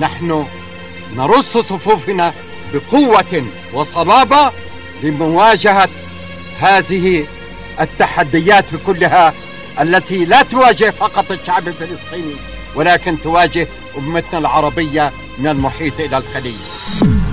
نحن نرص صفوفنا بقوة وصلابة لمواجهة هذه التحديات كلها التي لا تواجه فقط الشعب الفلسطيني ولكن تواجه أمتنا العربية من المحيط إلى الخليج.